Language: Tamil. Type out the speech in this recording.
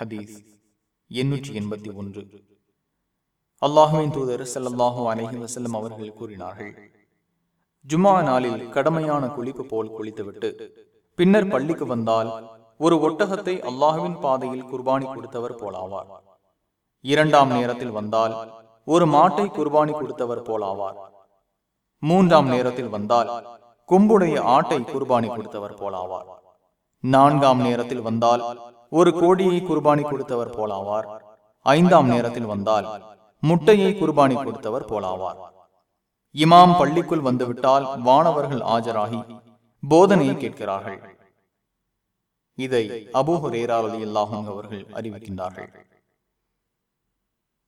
ஹதீஸ் எண்ணூற்றி எண்பத்தி ஒன்று. அல்லாஹுவின் தூதர் சல்லாஹூ அலஹி வசல்லம் அவர்கள் கூறினார்கள் ஜுமா நாளில் கடமையான குளிப்பு போல் குளித்துவிட்டு பின்னர் பள்ளிக்கு வந்தால் ஒரு ஒட்டகத்தை அல்லாஹுவின் பாதையில் குர்பானி கொடுத்தவர் போலாவார். இரண்டாம் நேரத்தில் வந்தால் ஒரு மாட்டை குர்பானி கொடுத்தவர் போலாவார். மூன்றாம் நேரத்தில் வந்தால் கொம்புடைய ஆட்டை குர்பானி கொடுத்தவர் போலாவார். நான்காம் நேரத்தில் வந்தால் ஒரு கோடியை குர்பானி கொடுத்தவர் போலாவார். ஐந்தாம் நேரத்தில் வந்தால் முட்டையை குர்பானி கொடுத்தவர் போலாவார். இமாம் பள்ளிக்குள் வந்துவிட்டால் வானவர்கள் ஆஜராகி போதனையை கேட்கிறார்கள். இதை அபூஹுரேரா அலி அல்லாஹும் அவர்கள் அறிவிக்கின்றார்கள்.